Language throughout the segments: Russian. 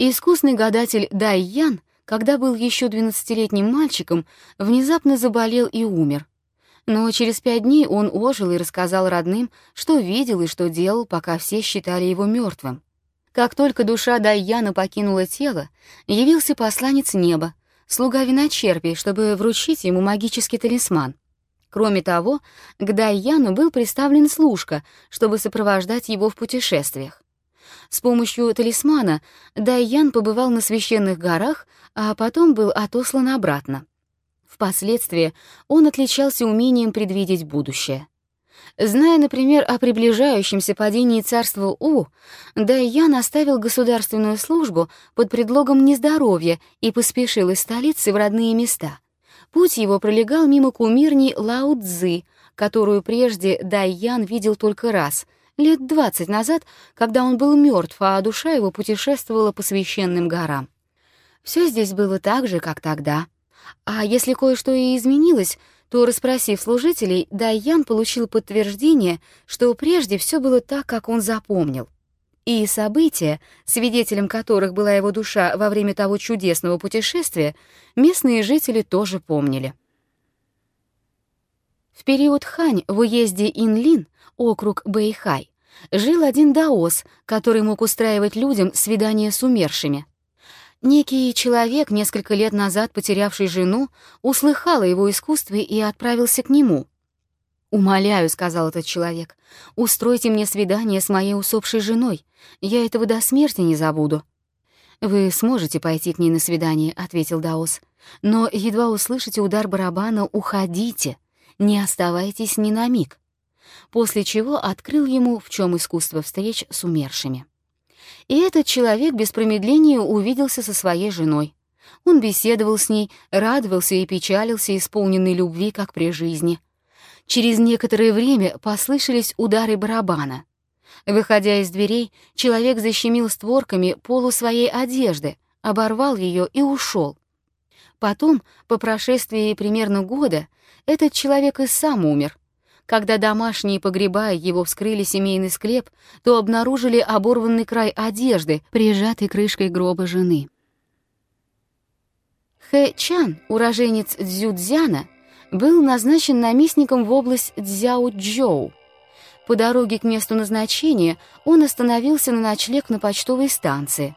Искусный гадатель Дай Ян, когда был еще двенадцатилетним мальчиком, внезапно заболел и умер. Но через пять дней он ожил и рассказал родным, что видел и что делал, пока все считали его мертвым. Как только душа Дайяна покинула тело, явился посланец неба, слуга виночерпий, чтобы вручить ему магический талисман. Кроме того, к Дайяну был представлен служка, чтобы сопровождать его в путешествиях. С помощью талисмана Дайян побывал на священных горах, а потом был отослан обратно. Впоследствии он отличался умением предвидеть будущее. Зная, например, о приближающемся падении царства У, Дайян оставил государственную службу под предлогом нездоровья и поспешил из столицы в родные места. Путь его пролегал мимо кумирни Лао Цзы, которую прежде Дайян видел только раз — лет двадцать назад, когда он был мертв, а душа его путешествовала по священным горам. Все здесь было так же, как тогда. А если кое-что и изменилось, то, расспросив служителей, Дайян получил подтверждение, что прежде все было так, как он запомнил. И события, свидетелем которых была его душа во время того чудесного путешествия, местные жители тоже помнили. В период Хань в уезде Инлин, округ Бэйхай, жил один даос, который мог устраивать людям свидания с умершими. Некий человек, несколько лет назад потерявший жену, услыхал о его искусстве и отправился к нему. «Умоляю», — сказал этот человек, — «устройте мне свидание с моей усопшей женой. Я этого до смерти не забуду». «Вы сможете пойти к ней на свидание», — ответил Даос. «Но едва услышите удар барабана, уходите, не оставайтесь ни на миг». После чего открыл ему, в чем искусство встреч с умершими. И этот человек без промедления увиделся со своей женой. Он беседовал с ней, радовался и печалился, исполненный любви, как при жизни. Через некоторое время послышались удары барабана. Выходя из дверей, человек защемил створками полу своей одежды, оборвал ее и ушел. Потом, по прошествии примерно года, этот человек и сам умер, когда домашние, погребая его, вскрыли семейный склеп, то обнаружили оборванный край одежды, прижатый крышкой гроба жены. Хэ Чан, уроженец Цзюцзяна, был назначен наместником в область Цзяо-Джоу. По дороге к месту назначения он остановился на ночлег на почтовой станции.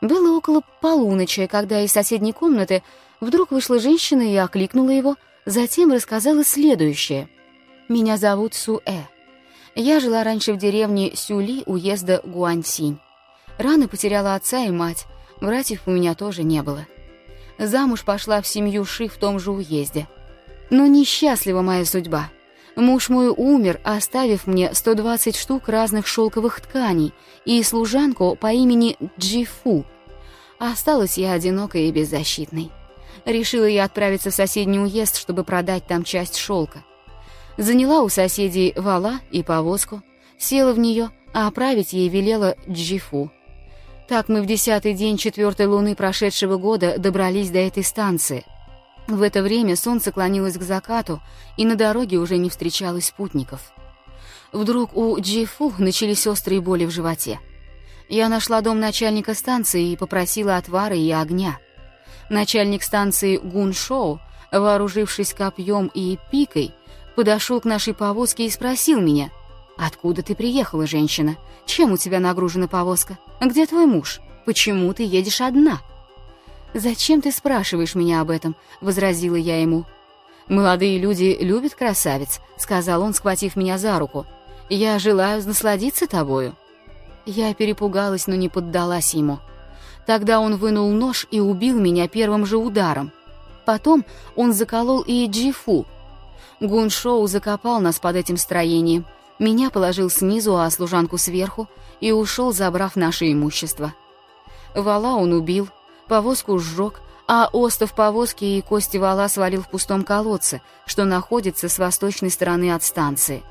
Было около полуночи, когда из соседней комнаты вдруг вышла женщина и окликнула его, затем рассказала следующее — меня зовут Суэ. Я жила раньше в деревне Сюли уезда Гуаньсинь. Рано потеряла отца и мать, братьев у меня тоже не было. Замуж пошла в семью Ши в том же уезде. Но несчастлива моя судьба. Муж мой умер, оставив мне 120 штук разных шелковых тканей и служанку по имени Джифу. Осталась я одинокой и беззащитной. Решила я отправиться в соседний уезд, чтобы продать там часть шелка. Заняла у соседей вала и повозку, села в нее, а оправить ей велела Джифу. Так мы в десятый день четвертой луны прошедшего года добрались до этой станции. В это время солнце клонилось к закату, и на дороге уже не встречалось спутников. Вдруг у Джифу начались острые боли в животе. Я нашла дом начальника станции и попросила отвара и огня. Начальник станции Гуншоу, вооружившись копьем и пикой, подошел к нашей повозке и спросил меня, «Откуда ты приехала, женщина? Чем у тебя нагружена повозка? Где твой муж? Почему ты едешь одна?» «Зачем ты спрашиваешь меня об этом?» — возразила я ему. «Молодые люди любят красавиц», — сказал он, схватив меня за руку. «Я желаю насладиться тобою». Я перепугалась, но не поддалась ему. Тогда он вынул нож и убил меня первым же ударом. Потом он заколол и Джифу, Гуншоу закопал нас под этим строением, меня положил снизу, а служанку сверху, и ушел, забрав наше имущество. Вала он убил, повозку сжег, а остов повозки и кости вала свалил в пустом колодце, что находится с восточной стороны от станции.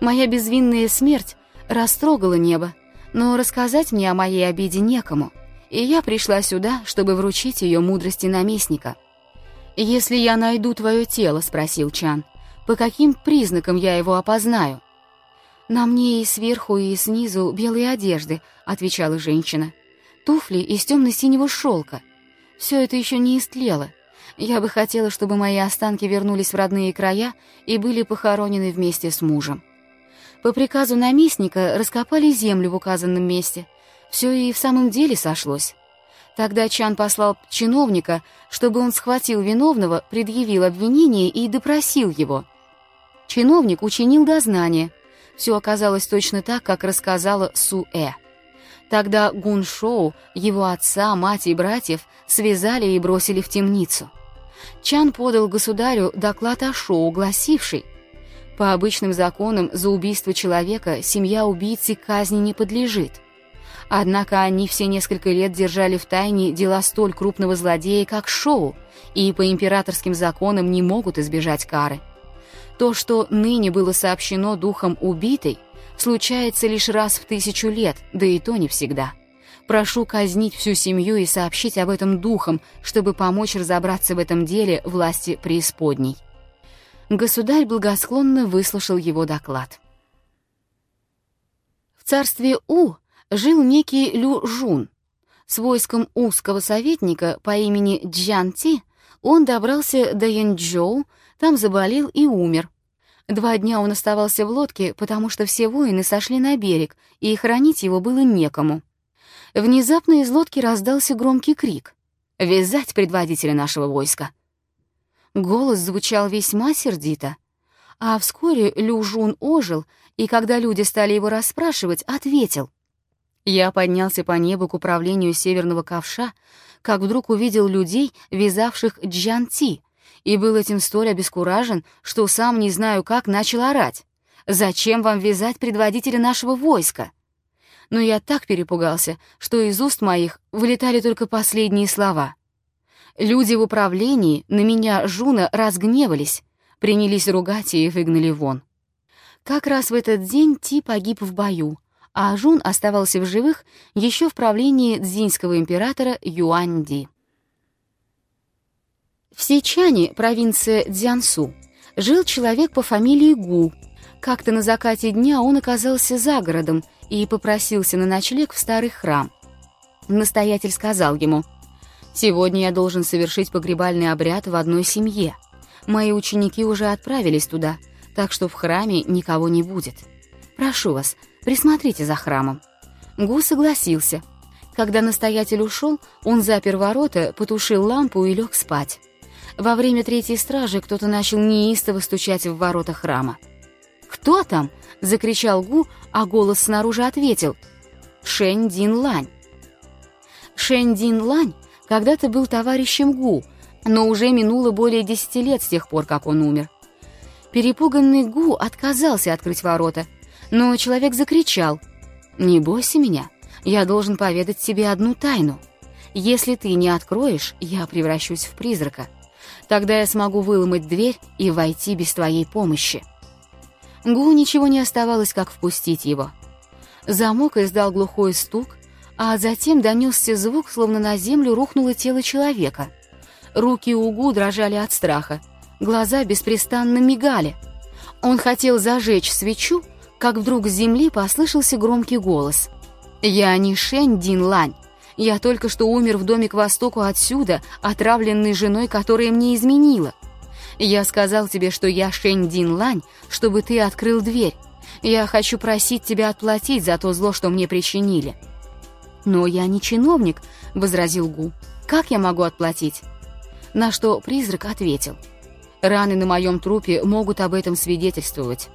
Моя безвинная смерть растрогала небо, но рассказать мне о моей обиде некому, и я пришла сюда, чтобы вручить ее мудрости наместника — «Если я найду твое тело», — спросил Чан, — «по каким признакам я его опознаю?» «На мне и сверху, и снизу белые одежды», — отвечала женщина. туфли из темно-синего шелка. Все это еще не истлело. Я бы хотела, чтобы мои останки вернулись в родные края и были похоронены вместе с мужем. По приказу наместника раскопали землю в указанном месте. Все и в самом деле сошлось. Тогда Чан послал чиновника, чтобы он схватил виновного, предъявил обвинение и допросил его. Чиновник учинил дознание. Все оказалось точно так, как рассказала Су-Э. Тогда Гун Шоу, его отца, мать и братьев связали и бросили в темницу. Чан подал государю доклад о Шоу, гласивший, «По обычным законам за убийство человека семья убийцы казни не подлежит». Однако они все несколько лет держали в тайне дела столь крупного злодея, как Шоу, и по императорским законам не могут избежать кары. То, что ныне было сообщено духом убитой, случается лишь раз в тысячу лет, да и то не всегда. Прошу казнить всю семью и сообщить об этом духом, чтобы помочь разобраться в этом деле власти преисподней. Государь благосклонно выслушал его доклад. В царстве У жил некий Лю Жун. С войском узкого советника по имени Джан Ти он добрался до Янчжоу, там заболел и умер. Два дня он оставался в лодке, потому что все воины сошли на берег, и хранить его было некому. Внезапно из лодки раздался громкий крик. «Вязать предводителя нашего войска!» Голос звучал весьма сердито. А вскоре Лю Жун ожил, и когда люди стали его расспрашивать, ответил — я поднялся по небу к управлению северного ковша, как вдруг увидел людей, вязавших джанти, и был этим столь обескуражен, что сам не знаю как начал орать. «Зачем вам вязать предводителя нашего войска?» Но я так перепугался, что из уст моих вылетали только последние слова. Люди в управлении на меня, Жуна, разгневались, принялись ругать и выгнали вон. Как раз в этот день Ти погиб в бою — а Жун оставался в живых еще в правлении дзиньского императора Юаньди. В Сейчане, провинция Дзянсу, жил человек по фамилии Гу. Как-то на закате дня он оказался за городом и попросился на ночлег в старый храм. Настоятель сказал ему, «Сегодня я должен совершить погребальный обряд в одной семье. Мои ученики уже отправились туда, так что в храме никого не будет. Прошу вас, Присмотрите за храмом». Гу согласился. Когда настоятель ушел, он запер ворота, потушил лампу и лег спать. Во время третьей стражи кто-то начал неистово стучать в ворота храма. «Кто там?» — закричал Гу, а голос снаружи ответил. «Шэнь Дин Лань». Шэнь Дин Лань когда-то был товарищем Гу, но уже минуло более десяти лет с тех пор, как он умер. Перепуганный Гу отказался открыть ворота — но человек закричал. «Не бойся меня, я должен поведать тебе одну тайну. Если ты не откроешь, я превращусь в призрака. Тогда я смогу выломать дверь и войти без твоей помощи». Гу ничего не оставалось, как впустить его. Замок издал глухой стук, а затем донесся звук, словно на землю рухнуло тело человека. Руки у Гу дрожали от страха, глаза беспрестанно мигали. Он хотел зажечь свечу, как вдруг с земли послышался громкий голос. «Я не Шэнь Дин Лань. Я только что умер в доме к востоку отсюда, отравленный женой, которая мне изменила. Я сказал тебе, что я Шэнь Дин Лань, чтобы ты открыл дверь. Я хочу просить тебя отплатить за то зло, что мне причинили». «Но я не чиновник», — возразил Гу. «Как я могу отплатить?» На что призрак ответил. «Раны на моем трупе могут об этом свидетельствовать.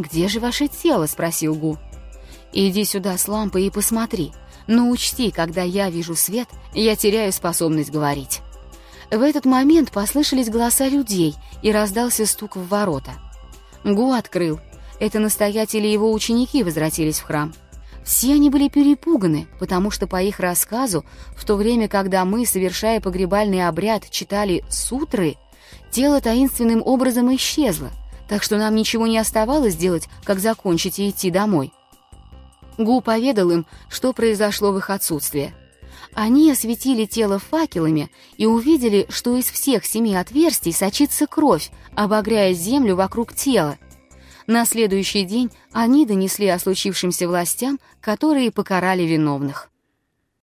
«Где же ваше тело?» — спросил Гу. «Иди сюда с лампой и посмотри. Но учти, когда я вижу свет, я теряю способность говорить». В этот момент послышались голоса людей, и раздался стук в ворота. Гу открыл. Это настоятели и его ученики возвратились в храм. Все они были перепуганы, потому что по их рассказу, в то время, когда мы, совершая погребальный обряд, читали сутры, тело таинственным образом исчезло, так что нам ничего не оставалось делать, как закончить и идти домой. Гу поведал им, что произошло в их отсутствие. Они осветили тело факелами и увидели, что из всех семи отверстий сочится кровь, обогряя землю вокруг тела. На следующий день они донесли о случившемся властям, которые покарали виновных.